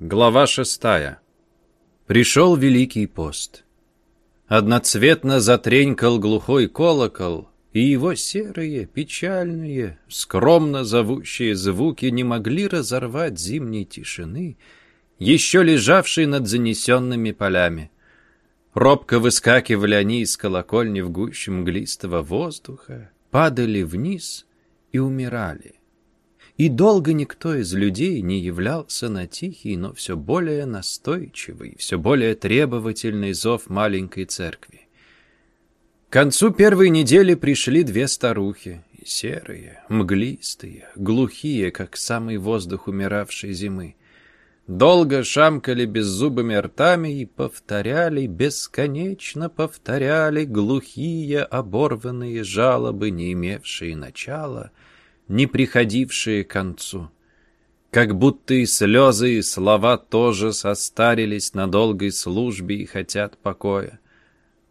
Глава шестая. Пришел Великий пост. Одноцветно затренькал глухой колокол, и его серые, печальные, скромно зовущие звуки не могли разорвать зимней тишины, еще лежавшей над занесенными полями. Робко выскакивали они из колокольни в гуще мглистого воздуха, падали вниз и умирали. И долго никто из людей не являлся на тихий, но все более настойчивый, все более требовательный зов маленькой церкви. К концу первой недели пришли две старухи, серые, мглистые, глухие, как самый воздух умиравшей зимы. Долго шамкали беззубыми ртами и повторяли, бесконечно повторяли глухие оборванные жалобы, не имевшие начала — не приходившие к концу. Как будто и слезы, и слова тоже состарились на долгой службе и хотят покоя.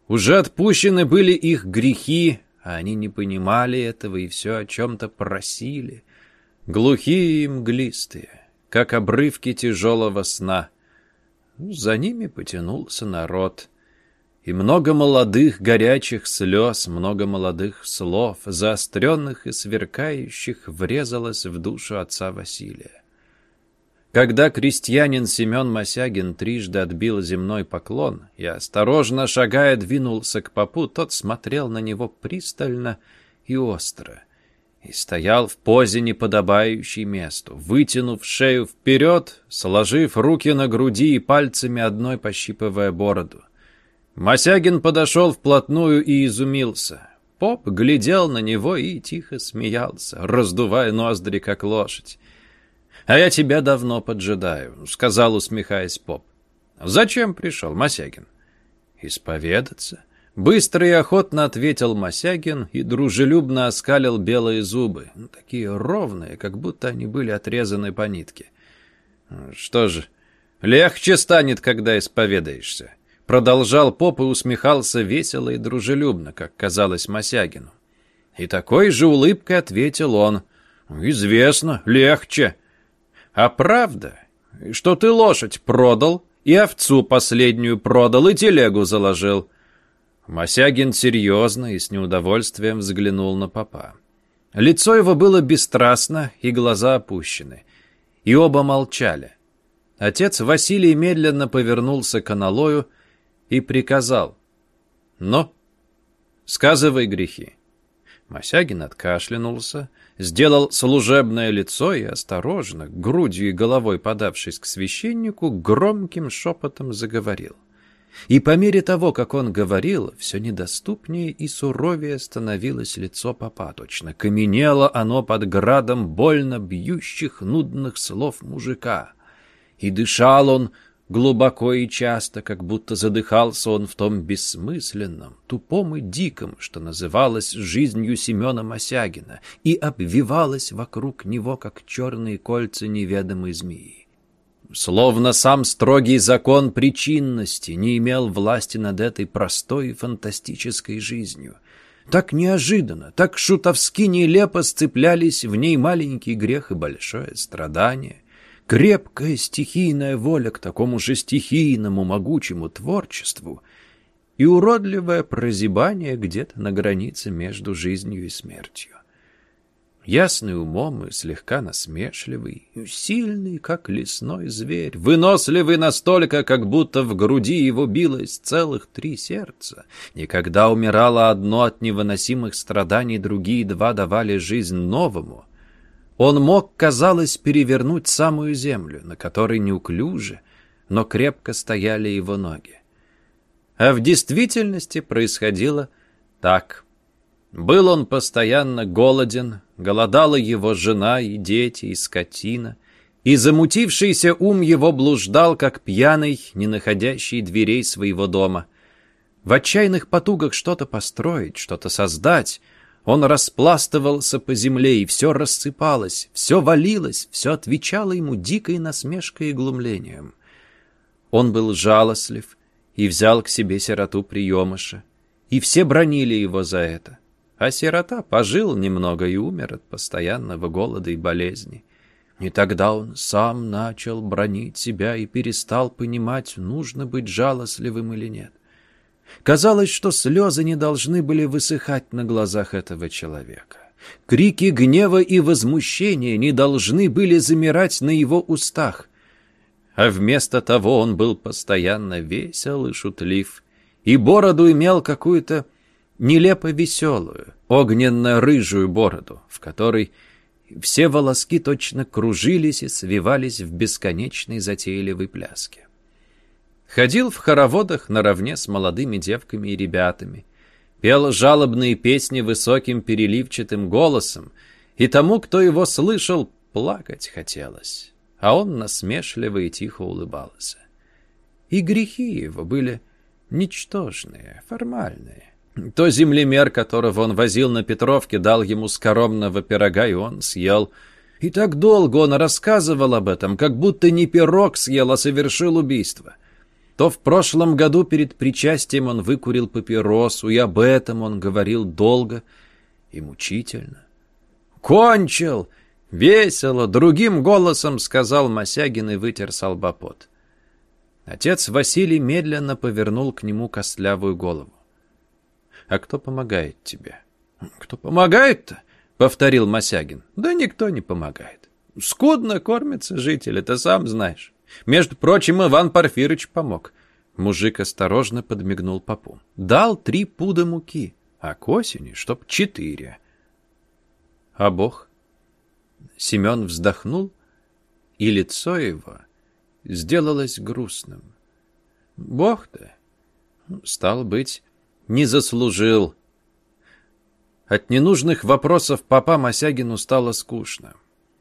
Уже отпущены были их грехи, а они не понимали этого и все о чем-то просили. Глухие и мглистые, как обрывки тяжелого сна. За ними потянулся народ — и много молодых горячих слез, много молодых слов, заостренных и сверкающих, врезалось в душу отца Василия. Когда крестьянин Семен Мосягин трижды отбил земной поклон и, осторожно шагая, двинулся к попу, тот смотрел на него пристально и остро и стоял в позе, неподобающей месту, вытянув шею вперед, сложив руки на груди и пальцами одной пощипывая бороду. Мосягин подошел вплотную и изумился. Поп глядел на него и тихо смеялся, раздувая ноздри, как лошадь. «А я тебя давно поджидаю», — сказал, усмехаясь поп. «Зачем пришел, Мосягин?» «Исповедаться». Быстро и охотно ответил Мосягин и дружелюбно оскалил белые зубы, ну, такие ровные, как будто они были отрезаны по нитке. «Что же, легче станет, когда исповедаешься. Продолжал поп и усмехался весело и дружелюбно, как казалось Мосягину. И такой же улыбкой ответил он. «Известно, легче». «А правда, что ты лошадь продал, и овцу последнюю продал, и телегу заложил?» Мосягин серьезно и с неудовольствием взглянул на попа. Лицо его было бесстрастно и глаза опущены. И оба молчали. Отец Василий медленно повернулся к аналою, и приказал. «Но, сказывай грехи». Мосягин откашлянулся, сделал служебное лицо и осторожно, грудью и головой подавшись к священнику, громким шепотом заговорил. И по мере того, как он говорил, все недоступнее и суровее становилось лицо попа. Каменело оно под градом больно бьющих нудных слов мужика. И дышал он глубоко и часто, как будто задыхался он в том бессмысленном, тупом и диком, что называлось жизнью Семена Мосягина, и обвивалось вокруг него, как черные кольца неведомой змеи. Словно сам строгий закон причинности не имел власти над этой простой и фантастической жизнью. Так неожиданно, так шутовски нелепо сцеплялись в ней маленький грех и большое страдание — крепкая стихийная воля к такому же стихийному могучему творчеству и уродливое прозябание где-то на границе между жизнью и смертью. Ясный умом и слегка насмешливый, сильный, как лесной зверь, выносливый настолько, как будто в груди его билось целых три сердца. Никогда умирало одно от невыносимых страданий, другие два давали жизнь новому — он мог, казалось, перевернуть самую землю, на которой неуклюже, но крепко стояли его ноги. А в действительности происходило так. Был он постоянно голоден, голодала его жена и дети, и скотина, и замутившийся ум его блуждал, как пьяный, не находящий дверей своего дома. В отчаянных потугах что-то построить, что-то создать — он распластывался по земле, и все рассыпалось, все валилось, все отвечало ему дикой насмешкой и глумлением. Он был жалостлив и взял к себе сироту приемыша, и все бронили его за это. А сирота пожил немного и умер от постоянного голода и болезни. И тогда он сам начал бронить себя и перестал понимать, нужно быть жалостливым или нет. Казалось, что слезы не должны были высыхать на глазах этого человека. Крики гнева и возмущения не должны были замирать на его устах. А вместо того он был постоянно весел и шутлив, и бороду имел какую-то нелепо веселую, огненно-рыжую бороду, в которой все волоски точно кружились и свивались в бесконечной затейливой пляске. Ходил в хороводах наравне с молодыми девками и ребятами, пел жалобные песни высоким переливчатым голосом, и тому, кто его слышал, плакать хотелось, а он насмешливо и тихо улыбался. И грехи его были ничтожные, формальные. То землемер, которого он возил на Петровке, дал ему скоромного пирога, и он съел. И так долго он рассказывал об этом, как будто не пирог съел, а совершил убийство. То в прошлом году перед причастием он выкурил папиросу, и об этом он говорил долго и мучительно. «Кончил!» — весело, другим голосом сказал Мосягин и вытер салбопот. Отец Василий медленно повернул к нему костлявую голову. «А кто помогает тебе?» «Кто помогает-то?» — повторил Мосягин. «Да никто не помогает. Скудно кормятся жители, ты сам знаешь. Между прочим, Иван Порфирыч помог. Мужик осторожно подмигнул попу. Дал три пуда муки, а к осени, чтоб четыре. А Бог? Семен вздохнул, и лицо его сделалось грустным. Бог-то, стал быть, не заслужил. От ненужных вопросов папа Мосягину стало скучно.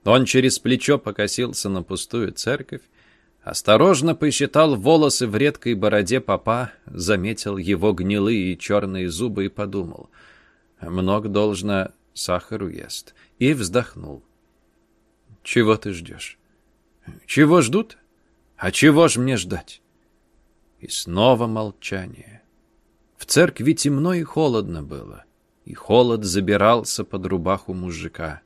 Он через плечо покосился на пустую церковь, Осторожно посчитал волосы в редкой бороде папа, заметил его гнилые и черные зубы и подумал. Много должно сахару ест. И вздохнул. Чего ты ждешь? Чего ждут? А чего ж мне ждать? И снова молчание. В церкви темно и холодно было, и холод забирался под рубаху мужика.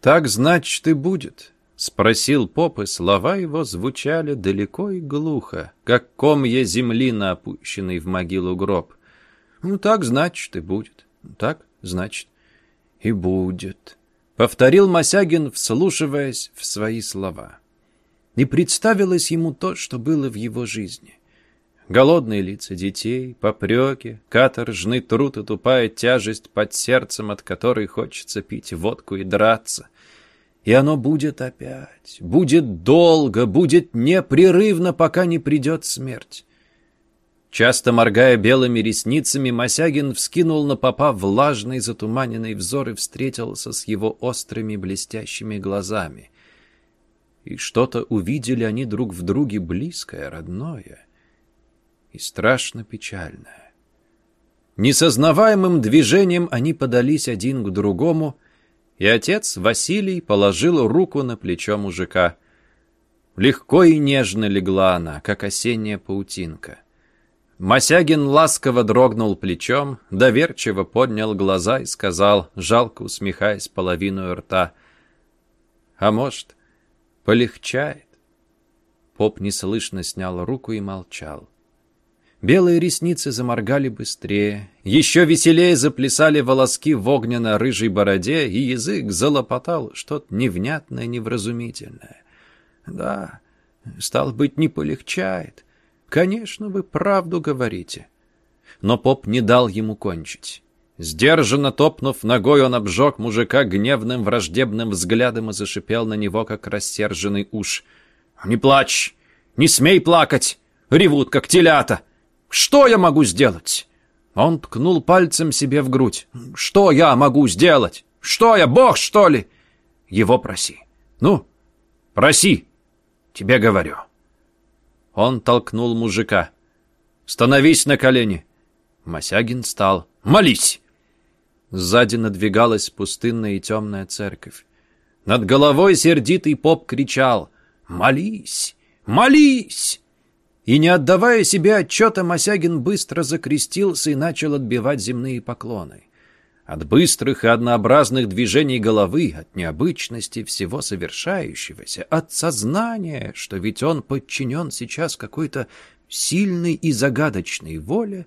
Так, значит, и будет. — спросил поп, и слова его звучали далеко и глухо, как комья земли на опущенный в могилу гроб. «Ну, так, значит, и будет. Так, значит, и будет», — повторил Мосягин, вслушиваясь в свои слова. И представилось ему то, что было в его жизни. Голодные лица детей, попреки, каторжный труд и тупая тяжесть под сердцем, от которой хочется пить водку и драться, и оно будет опять, будет долго, будет непрерывно, пока не придет смерть. Часто моргая белыми ресницами, Мосягин вскинул на попа влажный затуманенный взор и встретился с его острыми блестящими глазами. И что-то увидели они друг в друге близкое, родное и страшно печальное. Несознаваемым движением они подались один к другому — и отец Василий положил руку на плечо мужика. Легко и нежно легла она, как осенняя паутинка. Мосягин ласково дрогнул плечом, доверчиво поднял глаза и сказал, жалко усмехаясь половину рта, «А может, полегчает?» Поп неслышно снял руку и молчал. Белые ресницы заморгали быстрее, еще веселее заплясали волоски в огненно-рыжей бороде, и язык залопотал что-то невнятное, невразумительное. Да, стал быть, не полегчает. Конечно, вы правду говорите. Но поп не дал ему кончить. Сдержанно топнув ногой, он обжег мужика гневным враждебным взглядом и зашипел на него, как рассерженный уж. «Не плачь! Не смей плакать! Ревут, как телята!» Что я могу сделать?» Он ткнул пальцем себе в грудь. «Что я могу сделать? Что я, бог, что ли?» «Его проси. Ну, проси, тебе говорю». Он толкнул мужика. «Становись на колени». Мосягин стал. «Молись!» Сзади надвигалась пустынная и темная церковь. Над головой сердитый поп кричал «Молись! Молись!» И не отдавая себе отчета, Мосягин быстро закрестился и начал отбивать земные поклоны. от быстрых и однообразных движений головы, от необычности всего совершающегося, от сознания, что ведь он подчинен сейчас какой-то сильной и загадочной воле,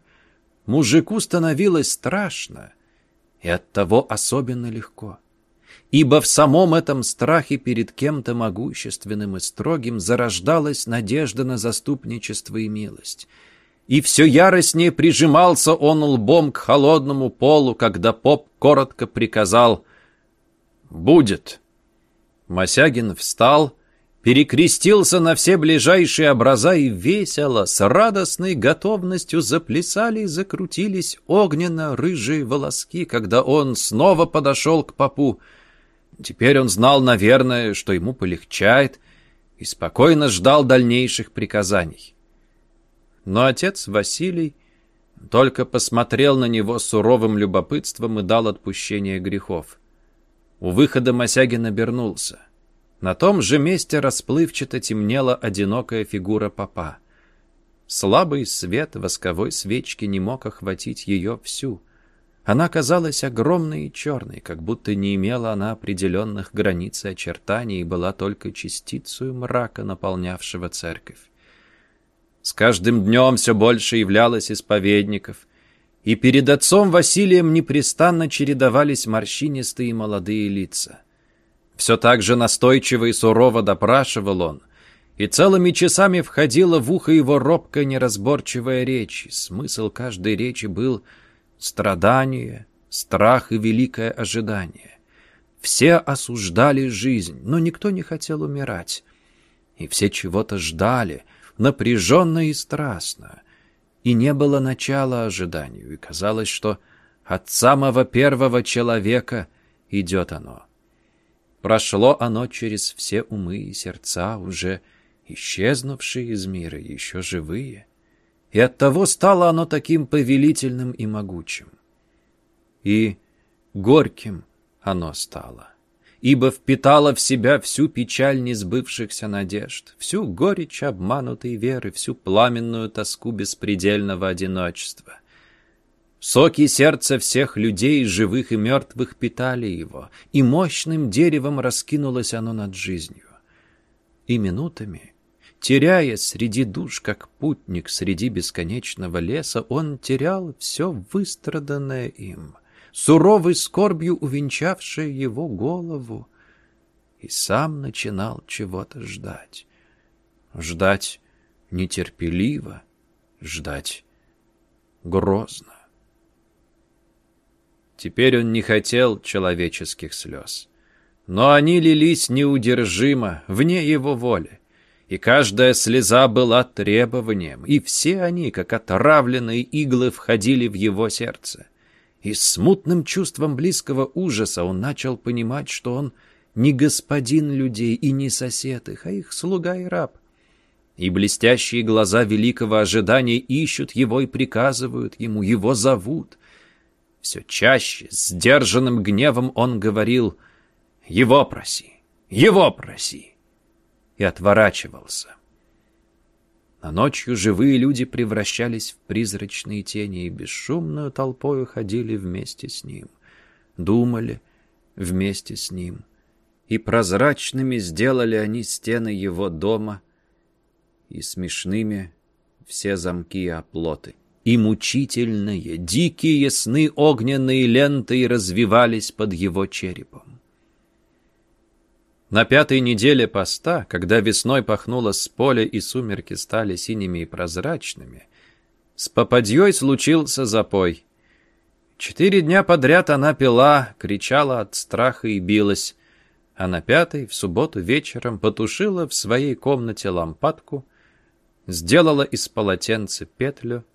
мужику становилось страшно и оттого особенно легко. Ибо в самом этом страхе перед кем-то могущественным и строгим зарождалась надежда на заступничество и милость — и все яростнее прижимался он лбом к холодному полу, когда поп коротко приказал «Будет». Мосягин встал, перекрестился на все ближайшие образа и весело, с радостной готовностью заплясали и закрутились огненно-рыжие волоски, когда он снова подошел к попу. Теперь он знал, наверное, что ему полегчает, и спокойно ждал дальнейших приказаний. Но отец Василий только посмотрел на него суровым любопытством и дал отпущение грехов. У выхода Мосягин обернулся. На том же месте расплывчато темнела одинокая фигура папа. Слабый свет восковой свечки не мог охватить ее всю. Она казалась огромной и черной, как будто не имела она определенных границ и очертаний и была только частицей мрака, наполнявшего церковь. С каждым днем все больше являлось исповедников, и перед отцом Василием непрестанно чередовались морщинистые молодые лица. Все так же настойчиво и сурово допрашивал он, и целыми часами входила в ухо его робкая неразборчивая речь. Смысл каждой речи был страдание, страх и великое ожидание. Все осуждали жизнь, но никто не хотел умирать. И все чего-то ждали — напряженно и страстно, и не было начала ожиданию, и казалось, что от самого первого человека идет оно. Прошло оно через все умы и сердца, уже исчезнувшие из мира, еще живые, и оттого стало оно таким повелительным и могучим. И горьким оно стало ибо впитала в себя всю печаль несбывшихся надежд, всю горечь обманутой веры, всю пламенную тоску беспредельного одиночества. Соки сердца всех людей, живых и мертвых, питали его, и мощным деревом раскинулось оно над жизнью. И минутами, теряя среди душ, как путник среди бесконечного леса, он терял все выстраданное им — суровой скорбью увенчавшая его голову, и сам начинал чего-то ждать. Ждать нетерпеливо, ждать грозно. Теперь он не хотел человеческих слез. Но они лились неудержимо, вне его воли. И каждая слеза была требованием, и все они, как отравленные иглы, входили в его сердце и с смутным чувством близкого ужаса он начал понимать, что он не господин людей и не сосед их, а их слуга и раб. И блестящие глаза великого ожидания ищут его и приказывают ему, его зовут. Все чаще, сдержанным гневом он говорил «Его проси! Его проси!» И отворачивался. А ночью живые люди превращались в призрачные тени и бесшумную толпою ходили вместе с ним, думали вместе с ним. И прозрачными сделали они стены его дома, и смешными все замки и оплоты. И мучительные, дикие сны огненные ленты развивались под его черепом. На пятой неделе поста, когда весной пахнуло с поля и сумерки стали синими и прозрачными, с попадьей случился запой. Четыре дня подряд она пила, кричала от страха и билась, а на пятой, в субботу вечером, потушила в своей комнате лампадку, сделала из полотенца петлю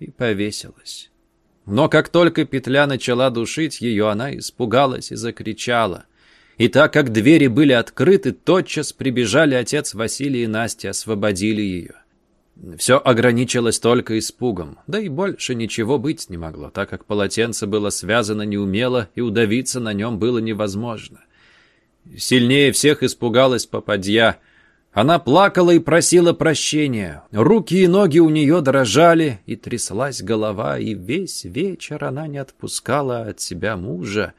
и повесилась. Но как только петля начала душить ее, она испугалась и закричала. И так как двери были открыты, тотчас прибежали отец Василий и Настя, освободили ее. Все ограничилось только испугом, да и больше ничего быть не могло, так как полотенце было связано неумело, и удавиться на нем было невозможно. Сильнее всех испугалась попадья. Она плакала и просила прощения. Руки и ноги у нее дрожали, и тряслась голова, и весь вечер она не отпускала от себя мужа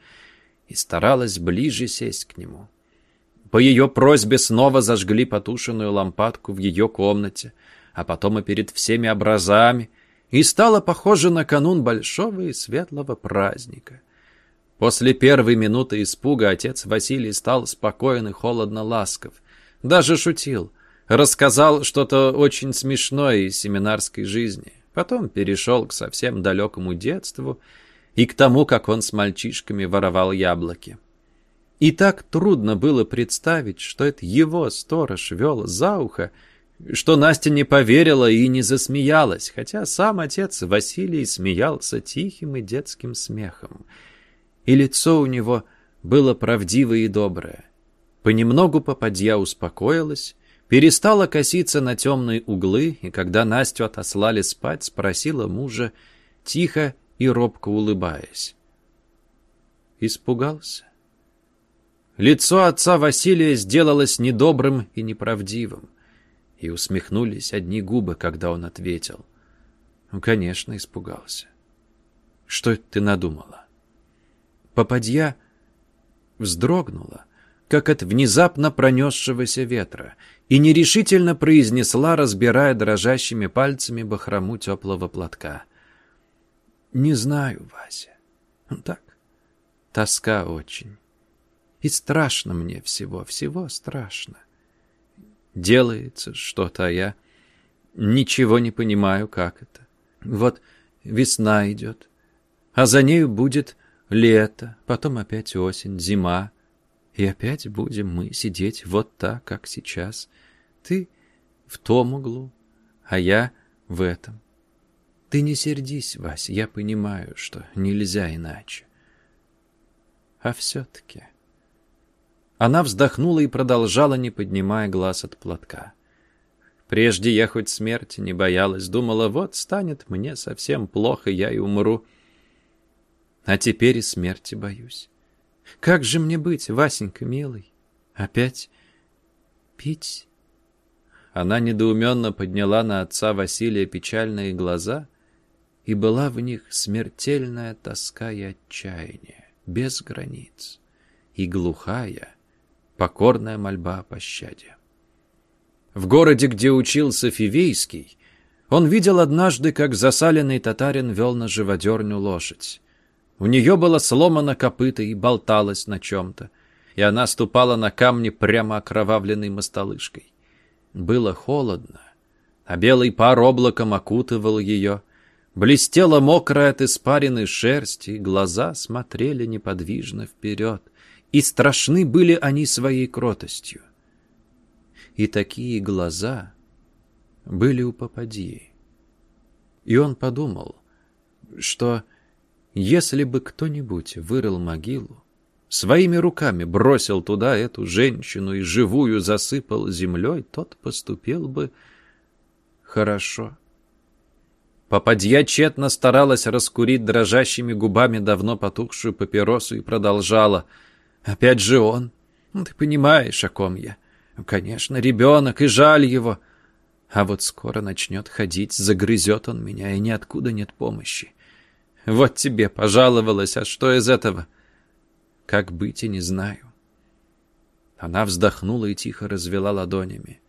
и старалась ближе сесть к нему. По ее просьбе снова зажгли потушенную лампадку в ее комнате, а потом и перед всеми образами, и стало похоже на канун большого и светлого праздника. После первой минуты испуга отец Василий стал спокоен и холодно ласков. Даже шутил. Рассказал что-то очень смешное из семинарской жизни. Потом перешел к совсем далекому детству и к тому, как он с мальчишками воровал яблоки. И так трудно было представить, что это его сторож вел за ухо, что Настя не поверила и не засмеялась, хотя сам отец Василий смеялся тихим и детским смехом. И лицо у него было правдивое и доброе. Понемногу попадья успокоилась, перестала коситься на темные углы, и когда Настю отослали спать, спросила мужа, тихо и робко улыбаясь. Испугался? Лицо отца Василия сделалось недобрым и неправдивым. И усмехнулись одни губы, когда он ответил. Конечно, испугался. Что ты надумала? Попадья вздрогнула, как от внезапно пронесшегося ветра, и нерешительно произнесла, разбирая дрожащими пальцами бахрому теплого платка. «Не знаю, Вася. Так, тоска очень. И страшно мне всего, всего страшно. Делается что-то, а я ничего не понимаю, как это. Вот весна идет, а за нею будет лето, потом опять осень, зима. И опять будем мы сидеть вот так, как сейчас. Ты в том углу, а я в этом. Ты не сердись, Вася, я понимаю, что нельзя иначе. А все-таки... Она вздохнула и продолжала, не поднимая глаз от платка. Прежде я хоть смерти не боялась, думала, вот станет мне совсем плохо, я и умру. А теперь и смерти боюсь. Как же мне быть, Васенька, милый? Опять пить? Она недоуменно подняла на отца Василия печальные глаза, и была в них смертельная тоска и отчаяние, без границ, и глухая, покорная мольба о пощаде. В городе, где учился Фивейский, он видел однажды, как засаленный татарин вел на живодерню лошадь. У нее было сломано копыто и болталось на чем-то, и она ступала на камни прямо окровавленной мостолыжкой. Было холодно, а белый пар облаком окутывал ее, блестела мокрая от испаренной шерсти, глаза смотрели неподвижно вперед и страшны были они своей кротостью. И такие глаза были у попадьи. И он подумал, что если бы кто-нибудь вырыл могилу, своими руками бросил туда эту женщину и живую засыпал землей, тот поступил бы хорошо. Попадья тщетно старалась раскурить дрожащими губами давно потухшую папиросу и продолжала — Опять же он. Ну, ты понимаешь, о ком я. Конечно, ребенок, и жаль его. А вот скоро начнет ходить, загрызет он меня, и ниоткуда нет помощи. Вот тебе пожаловалась, а что из этого? Как быть и не знаю. Она вздохнула и тихо развела ладонями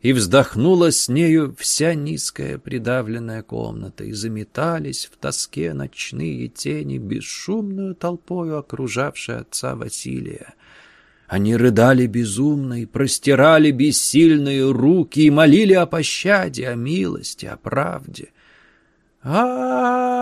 и вздохнула с нею вся низкая придавленная комната, и заметались в тоске ночные тени, бесшумную толпою окружавшие отца Василия. Они рыдали безумно и простирали бессильные руки и молили о пощаде, о милости, о правде. а,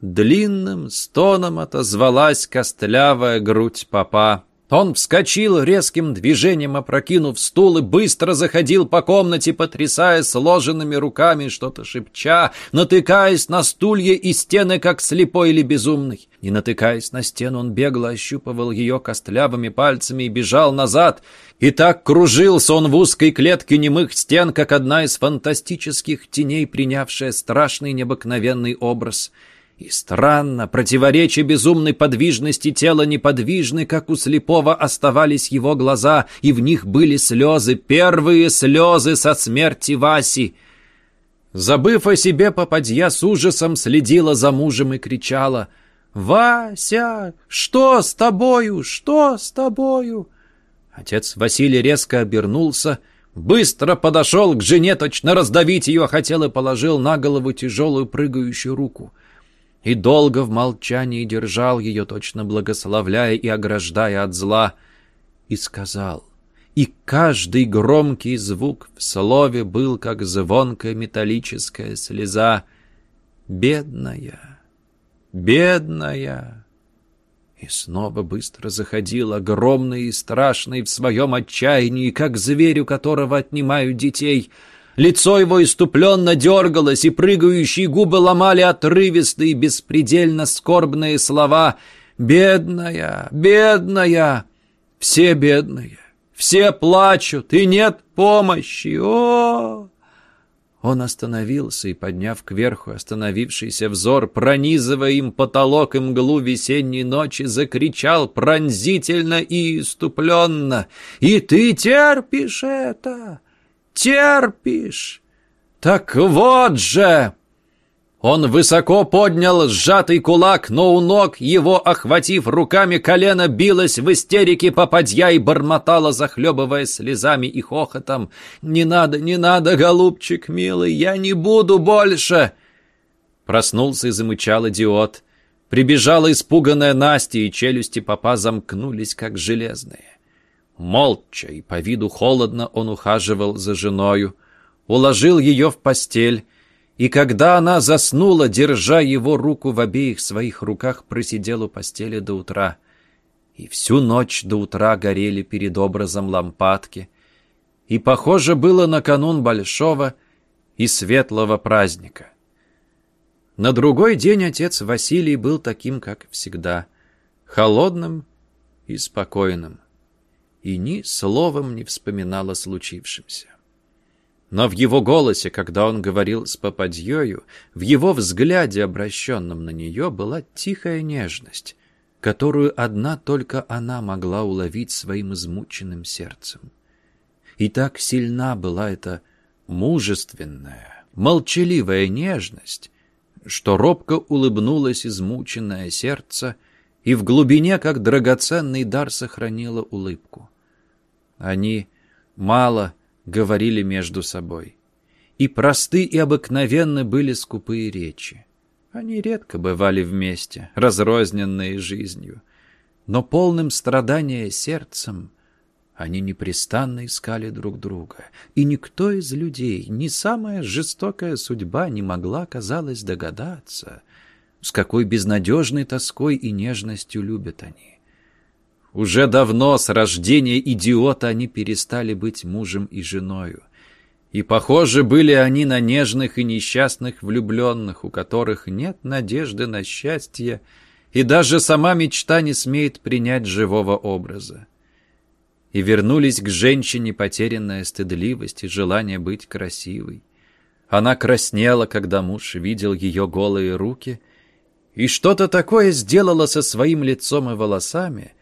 Длинным стоном отозвалась костлявая грудь папа. Он вскочил резким движением, опрокинув стул, и быстро заходил по комнате, потрясая сложенными руками, что-то шепча, натыкаясь на стулья и стены, как слепой или безумный. Не натыкаясь на стену, он бегло ощупывал ее костлявыми пальцами и бежал назад. И так кружился он в узкой клетке немых стен, как одна из фантастических теней, принявшая страшный необыкновенный образ — И странно, противоречия безумной подвижности тела неподвижны, как у слепого оставались его глаза, и в них были слезы, первые слезы со смерти Васи. Забыв о себе, попадья с ужасом следила за мужем и кричала «Вася, что с тобою? Что с тобою?» Отец Василий резко обернулся, быстро подошел к жене, точно раздавить ее хотел и положил на голову тяжелую прыгающую руку — и долго в молчании держал ее, точно благословляя и ограждая от зла, и сказал, и каждый громкий звук в слове был, как звонкая металлическая слеза, «Бедная, бедная!» И снова быстро заходил, огромный и страшный в своем отчаянии, как зверю, которого отнимают детей — Лицо его иступленно дергалось, и прыгающие губы ломали отрывистые, беспредельно скорбные слова «Бедная! Бедная! Все бедные! Все плачут, и нет помощи! О!» Он остановился и, подняв кверху остановившийся взор, пронизывая им потолок и мглу весенней ночи, закричал пронзительно и иступленно «И ты терпишь это! Терпишь? Так вот же!» Он высоко поднял сжатый кулак, но у ног его, охватив руками колено, билась в истерике попадья и бормотала, захлебывая слезами и хохотом. «Не надо, не надо, голубчик милый, я не буду больше!» Проснулся и замычал идиот. Прибежала испуганная Настя, и челюсти папа замкнулись, как железные. Молча и по виду холодно он ухаживал за женою, уложил ее в постель, и когда она заснула, держа его руку в обеих своих руках, просидел у постели до утра. И всю ночь до утра горели перед образом лампадки, и похоже было на канун большого и светлого праздника. На другой день отец Василий был таким, как всегда, холодным и спокойным и ни словом не вспоминал о случившемся. Но в его голосе, когда он говорил с попадьёю, в его взгляде, обращенном на нее, была тихая нежность, которую одна только она могла уловить своим измученным сердцем. И так сильна была эта мужественная, молчаливая нежность, что робко улыбнулось измученное сердце и в глубине, как драгоценный дар, сохранило улыбку. Они мало говорили между собой. И просты и обыкновенны были скупые речи. Они редко бывали вместе, разрозненные жизнью. Но полным страдания сердцем они непрестанно искали друг друга. И никто из людей, ни самая жестокая судьба не могла, казалось, догадаться, с какой безнадежной тоской и нежностью любят они. Уже давно с рождения идиота они перестали быть мужем и женою. И похожи были они на нежных и несчастных влюбленных, у которых нет надежды на счастье, и даже сама мечта не смеет принять живого образа. И вернулись к женщине потерянная стыдливость и желание быть красивой. Она краснела, когда муж видел ее голые руки, и что-то такое сделала со своим лицом и волосами,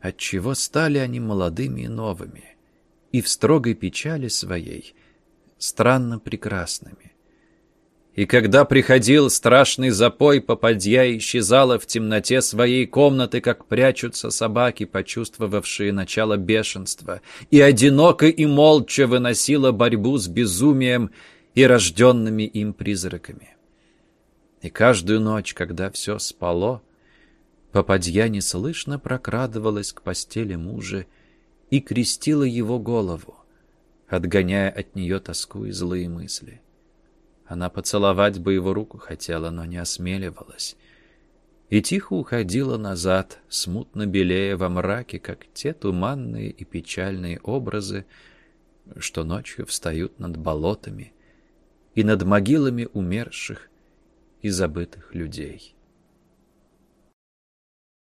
отчего стали они молодыми и новыми, и в строгой печали своей странно прекрасными. И когда приходил страшный запой, попадья исчезала в темноте своей комнаты, как прячутся собаки, почувствовавшие начало бешенства, и одиноко и молча выносила борьбу с безумием и рожденными им призраками. И каждую ночь, когда все спало, Попадья неслышно прокрадывалась к постели мужа и крестила его голову, отгоняя от нее тоску и злые мысли. Она поцеловать бы его руку хотела, но не осмеливалась. И тихо уходила назад, смутно белея во мраке, как те туманные и печальные образы, что ночью встают над болотами и над могилами умерших и забытых людей.